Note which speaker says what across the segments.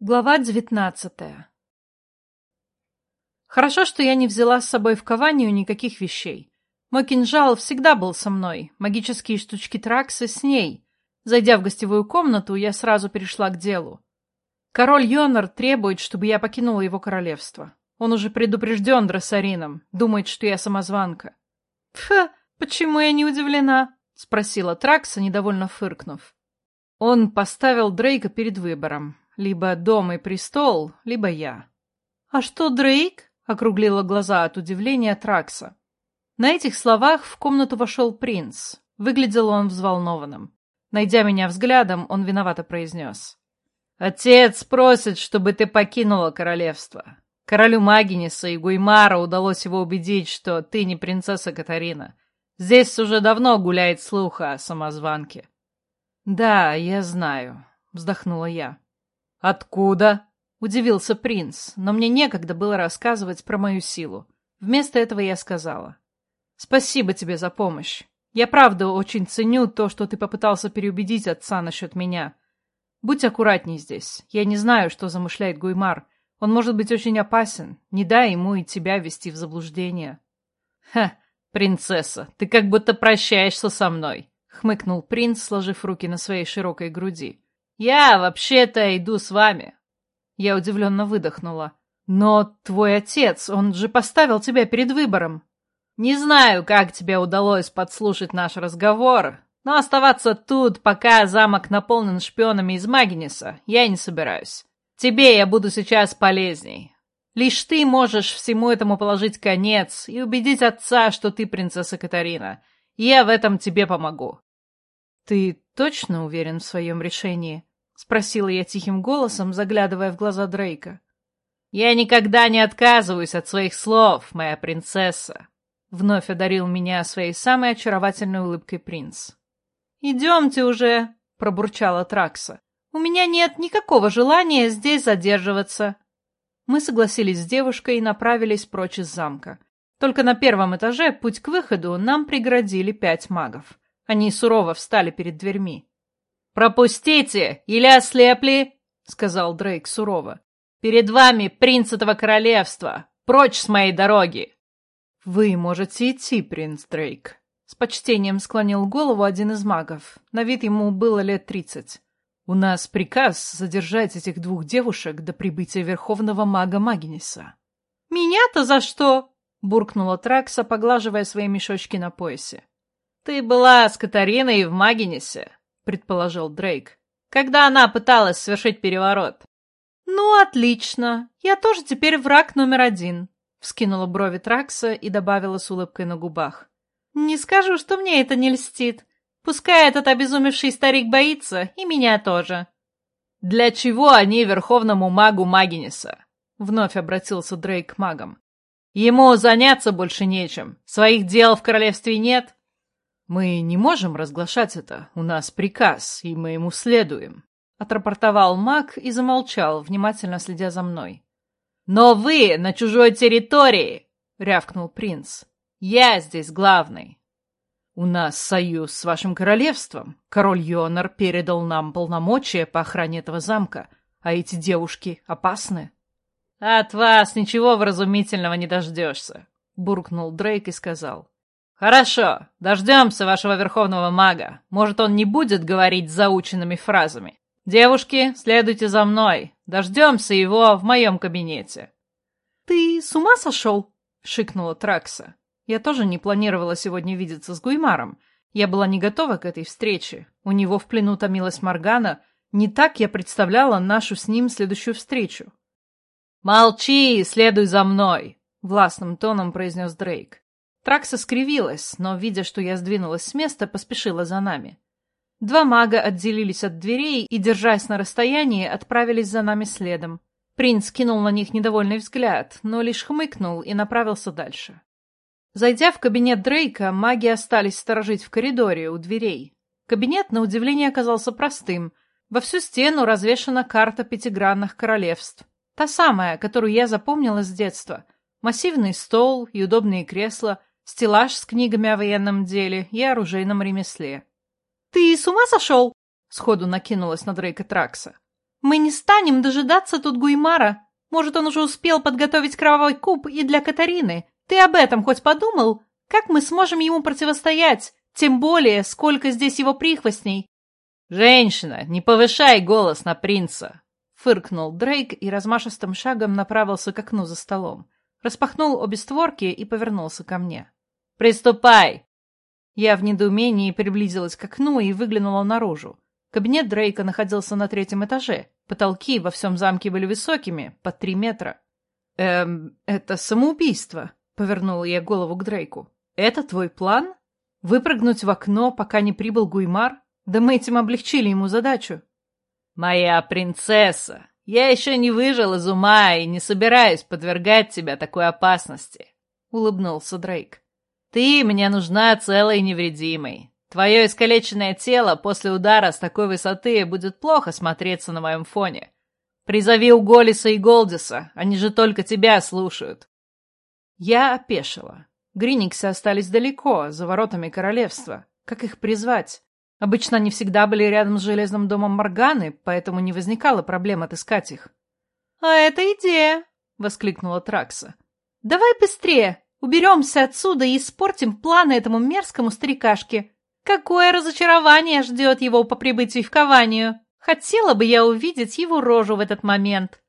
Speaker 1: Глава девятнадцатая Хорошо, что я не взяла с собой в Каванию никаких вещей. Мой кинжал всегда был со мной, магические штучки Тракса с ней. Зайдя в гостевую комнату, я сразу перешла к делу. Король Йонар требует, чтобы я покинула его королевство. Он уже предупрежден Дроссарином, думает, что я самозванка. «Пф, почему я не удивлена?» — спросила Тракса, недовольно фыркнув. Он поставил Дрейка перед выбором. Либо дом и престол, либо я. «А что, Дрейк?» — округлила глаза от удивления Тракса. На этих словах в комнату вошел принц. Выглядел он взволнованным. Найдя меня взглядом, он виновато произнес. «Отец просит, чтобы ты покинула королевство. Королю Магиниса и Гуймара удалось его убедить, что ты не принцесса Катарина. Здесь уже давно гуляет слух о самозванке». «Да, я знаю», — вздохнула я. «Откуда?» — удивился принц, но мне некогда было рассказывать про мою силу. Вместо этого я сказала. «Спасибо тебе за помощь. Я правда очень ценю то, что ты попытался переубедить отца насчет меня. Будь аккуратней здесь. Я не знаю, что замышляет Гуймар. Он может быть очень опасен. Не дай ему и тебя ввести в заблуждение». «Ха, принцесса, ты как будто прощаешься со мной», — хмыкнул принц, сложив руки на своей широкой груди. «Я вообще-то иду с вами». Я удивленно выдохнула. «Но твой отец, он же поставил тебя перед выбором». «Не знаю, как тебе удалось подслушать наш разговор, но оставаться тут, пока замок наполнен шпионами из Магниса, я не собираюсь. Тебе я буду сейчас полезней. Лишь ты можешь всему этому положить конец и убедить отца, что ты принцесса Катарина. Я в этом тебе помогу». «Ты точно уверен в своем решении?» — спросила я тихим голосом, заглядывая в глаза Дрейка. «Я никогда не отказываюсь от своих слов, моя принцесса!» — вновь одарил меня своей самой очаровательной улыбкой принц. «Идемте уже!» — пробурчала Тракса. «У меня нет никакого желания здесь задерживаться!» Мы согласились с девушкой и направились прочь из замка. Только на первом этаже путь к выходу нам преградили пять магов. Они сурово встали перед дверьми. «Пропустите, или ослепли!» — сказал Дрейк сурово. «Перед вами принц этого королевства! Прочь с моей дороги!» «Вы можете идти, принц Дрейк», — с почтением склонил голову один из магов. На вид ему было лет тридцать. «У нас приказ задержать этих двух девушек до прибытия верховного мага Магиниса». «Меня-то за что?» — буркнула Тракса, поглаживая свои мешочки на поясе. «Ты была с Катариной в Магинисе предположил Дрейк, когда она пыталась совершить переворот. «Ну, отлично. Я тоже теперь враг номер один», — вскинула брови Тракса и добавила с улыбкой на губах. «Не скажу, что мне это не льстит. Пускай этот обезумевший старик боится, и меня тоже». «Для чего они верховному магу Магиниса?» — вновь обратился Дрейк к магам. «Ему заняться больше нечем. Своих дел в королевстве нет. «Мы не можем разглашать это. У нас приказ, и мы ему следуем», — отрапортовал маг и замолчал, внимательно следя за мной. «Но вы на чужой территории!» — рявкнул принц. «Я здесь главный». «У нас союз с вашим королевством. Король Йонар передал нам полномочия по охране этого замка, а эти девушки опасны». «От вас ничего вразумительного не дождешься», — буркнул Дрейк и сказал. «Хорошо, дождемся вашего верховного мага. Может, он не будет говорить заученными фразами. Девушки, следуйте за мной. Дождемся его в моем кабинете».
Speaker 2: «Ты с ума сошел?»
Speaker 1: — шикнула Тракса. Я тоже не планировала сегодня видеться с Гуймаром. Я была не готова к этой встрече. У него в плену томилась Моргана. Не так я представляла нашу с ним следующую встречу.
Speaker 2: «Молчи и следуй за мной!»
Speaker 1: — властным тоном произнес Дрейк. Тракса скривилась, но, видя, что я сдвинулась с места, поспешила за нами. Два мага отделились от дверей и, держась на расстоянии, отправились за нами следом. Принц кинул на них недовольный взгляд, но лишь хмыкнул и направился дальше. Зайдя в кабинет Дрейка, маги остались сторожить в коридоре у дверей. Кабинет, на удивление, оказался простым. Во всю стену развешана карта пятигранных королевств. Та самая, которую я запомнила с детства. Массивный стол и удобные кресла — стеллаж с книгами о военном деле и оружейном ремесле.
Speaker 2: «Ты с ума сошел?»
Speaker 1: — сходу накинулась на Дрейка Тракса. Мы не станем дожидаться тут Гуймара. Может, он уже успел подготовить кровавый куб и для Катарины. Ты об этом хоть подумал? Как мы сможем ему противостоять? Тем более, сколько здесь его прихвостней.
Speaker 2: «Женщина, не повышай голос на принца!» Фыркнул Дрейк и размашистым шагом направился к окну за столом. Распахнул обе створки и повернулся ко мне. «Приступай!» Я в недоумении приблизилась к окну и выглянула наружу. Кабинет Дрейка находился на третьем этаже. Потолки во всем замке были высокими, под три метра. «Эм, это самоубийство», — повернула я голову к Дрейку. «Это твой план? Выпрыгнуть в окно, пока не прибыл Гуймар? Да мы этим облегчили ему задачу». «Моя принцесса, я еще не выжил из ума и не собираюсь подвергать тебя такой опасности», — улыбнулся Дрейк. «Ты мне нужна целой и невредимой. Твое искалеченное тело после удара с такой высоты будет плохо смотреться на моем фоне. Призови у Голиса и Голдиса, они же только тебя слушают.
Speaker 1: Я опешила. Гриниксы остались далеко, за воротами королевства. Как их призвать? Обычно они всегда были рядом с железным домом Морганы, поэтому не возникало проблем отыскать их. — А это идея! — воскликнула Тракса. — Давай быстрее! Уберемся отсюда и испортим планы этому мерзкому старикашке. Какое разочарование ждет его по прибытию в Каванию! Хотела бы я увидеть его рожу в этот момент.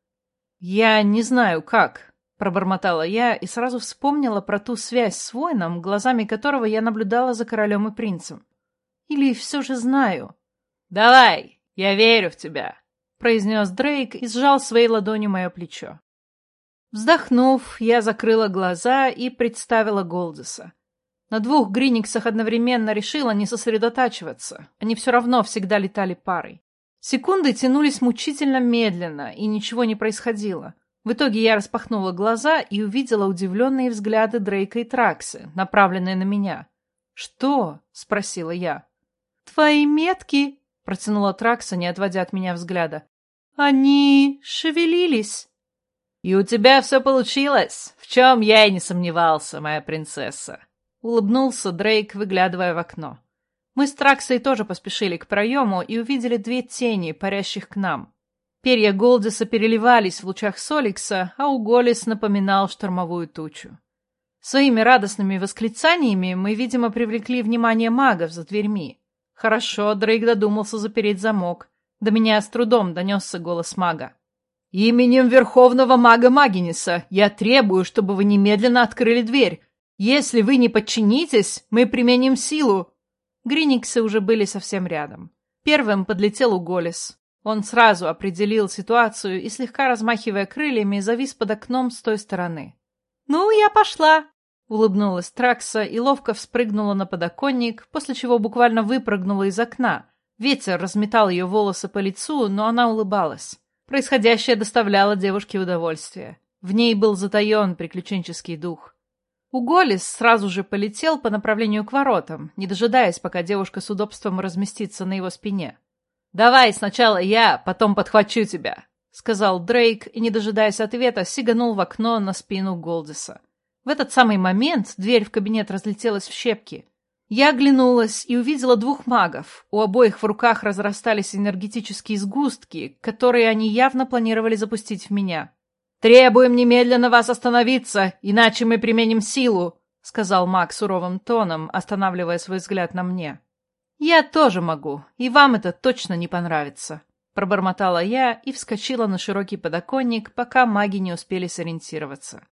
Speaker 2: Я не знаю, как, пробормотала я и сразу вспомнила про ту связь с воином, глазами которого я наблюдала за королем и принцем. Или все же знаю. Давай, я верю в тебя, произнес Дрейк и сжал своей ладонью мое плечо. Вздохнув, я закрыла глаза и представила Голдиса. На двух Гриниксах одновременно решила не сосредотачиваться. Они все равно всегда летали парой. Секунды тянулись мучительно медленно, и ничего не происходило. В итоге я распахнула глаза и увидела удивленные взгляды Дрейка и Траксы, направленные на меня. «Что?» — спросила я.
Speaker 1: «Твои метки!» — протянула Тракса, не отводя от меня взгляда. «Они шевелились!»
Speaker 2: «И у тебя все получилось, в чем я и не сомневался, моя принцесса!» Улыбнулся Дрейк, выглядывая в окно. Мы с Траксой тоже поспешили к проему и увидели две тени, парящих к нам. Перья Голдиса переливались в лучах Соликса, а Уголис напоминал штормовую тучу. Своими радостными восклицаниями мы, видимо, привлекли внимание магов за дверьми. Хорошо, Дрейк додумался запереть замок. До меня с трудом донесся голос мага. «Именем Верховного Мага Магиниса я требую, чтобы вы немедленно открыли дверь. Если вы не подчинитесь, мы применим силу. Гриниксы уже были совсем рядом. Первым подлетел Уголис. Он сразу определил ситуацию и, слегка размахивая крыльями, завис под окном с той стороны.
Speaker 1: «Ну, я пошла!»
Speaker 2: Улыбнулась Тракса и ловко вспрыгнула на подоконник, после чего буквально выпрыгнула из окна. Ветер разметал ее волосы по лицу, но она улыбалась. Происходящее доставляло девушке удовольствие. В ней был затаен приключенческий дух. Уголис сразу же полетел по направлению к воротам, не дожидаясь, пока девушка с удобством разместится на его спине. «Давай сначала я, потом подхвачу тебя», — сказал Дрейк и, не дожидаясь ответа, сиганул в окно на спину Голдиса. В этот самый момент дверь в кабинет разлетелась в щепки. Я оглянулась и увидела двух магов. У обоих в руках разрастались энергетические сгустки, которые они явно планировали запустить в меня. «Требуем немедленно вас остановиться, иначе мы применим силу», — сказал маг суровым тоном, останавливая свой взгляд на мне. «Я тоже могу, и вам это точно не понравится», — пробормотала я и вскочила на широкий подоконник, пока маги не успели сориентироваться.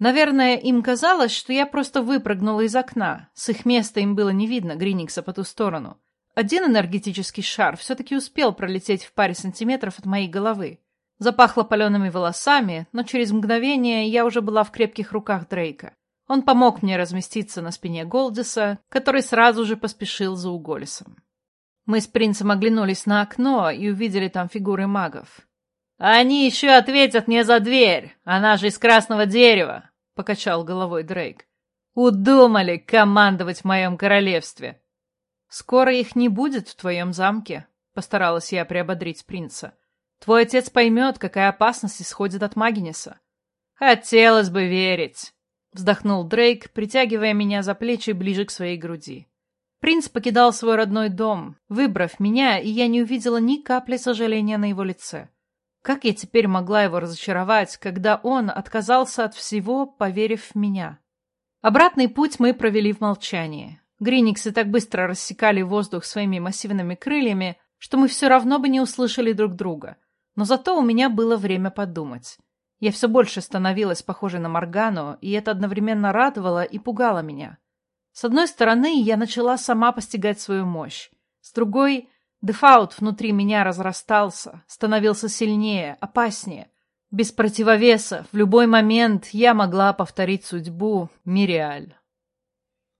Speaker 2: Наверное, им казалось, что я просто выпрыгнула из окна. С их места им было не видно Гриникса по ту сторону. Один энергетический шар все-таки успел пролететь в паре сантиметров от моей головы. Запахло палеными волосами, но через мгновение я уже была в крепких руках Дрейка. Он помог мне разместиться на спине Голдиса, который сразу же поспешил за Уголисом. Мы с принцем оглянулись на окно и увидели там фигуры магов. «Они еще ответят мне за дверь! Она же из красного дерева!» — покачал головой Дрейк. «Удумали командовать в моем королевстве!» «Скоро их не будет в твоем замке», — постаралась я приободрить принца. Твой отец поймет, какая опасность исходит от Магинеса. Хотелось бы верить, вздохнул Дрейк, притягивая меня за плечи ближе к своей груди. Принц покидал свой родной дом, выбрав меня, и я не увидела ни капли сожаления на его лице.
Speaker 1: Как я теперь могла его разочаровать, когда он отказался от всего, поверив в меня? Обратный путь мы провели в молчании. Гриниксы так быстро рассекали воздух своими массивными крыльями, что мы все равно бы не услышали друг друга. Но зато у меня было время подумать. Я все больше становилась похожей на Моргану, и это одновременно радовало и пугало меня. С одной стороны, я начала сама постигать свою мощь. С другой, дефаут внутри меня разрастался, становился сильнее, опаснее. Без противовеса в любой момент я могла повторить судьбу Мириаль.